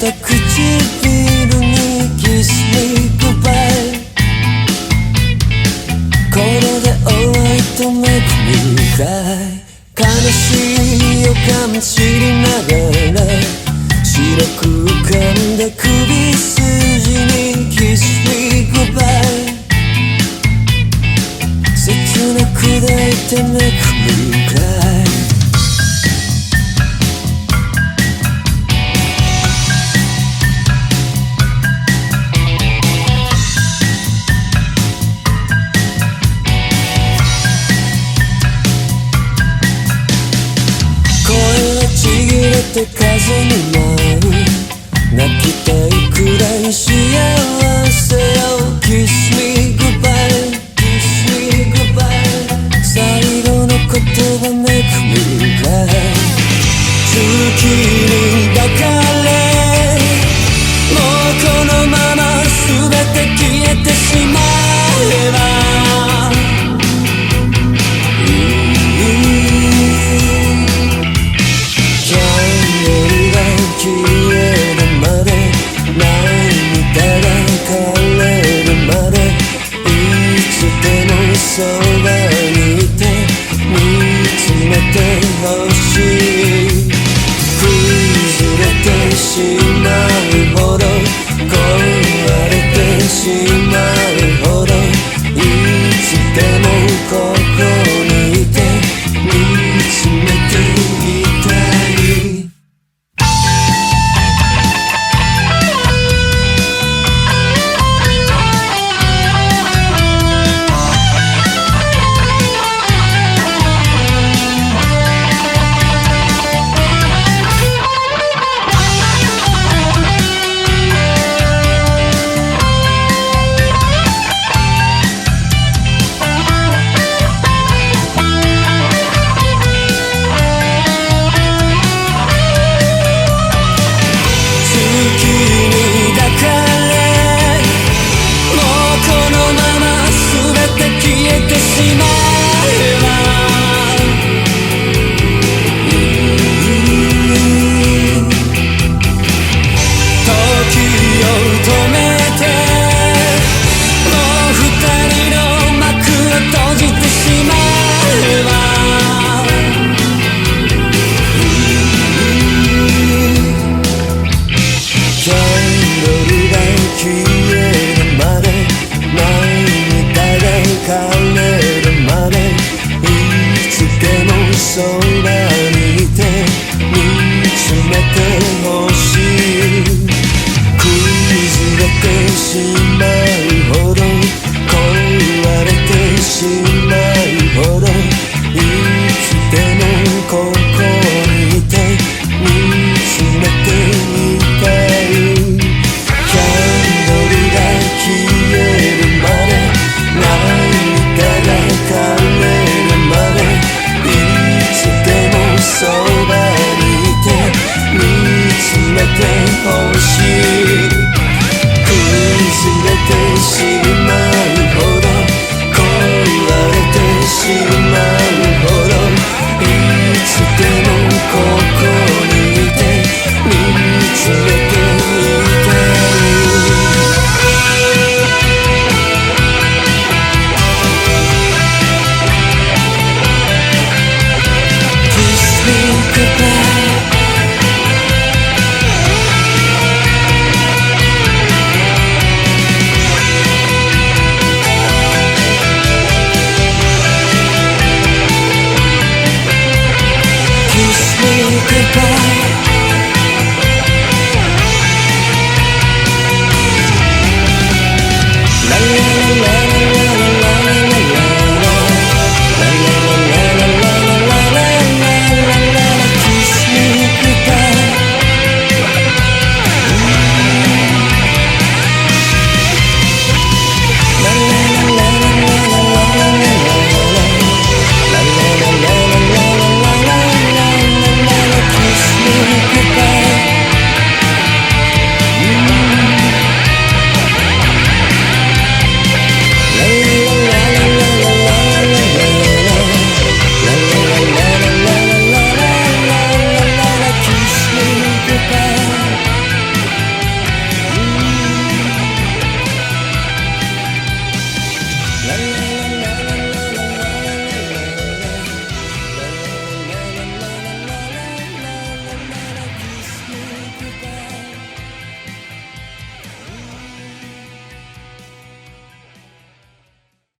た唇に Kiss me goodbye これで終わりと make me cry 悲しい予感知りながら白く浮かんだ首筋に Kiss me goodbye 切なく抱いて make ぎれて風に舞う泣きたいくらい幸せを Kiss me goodbye 心。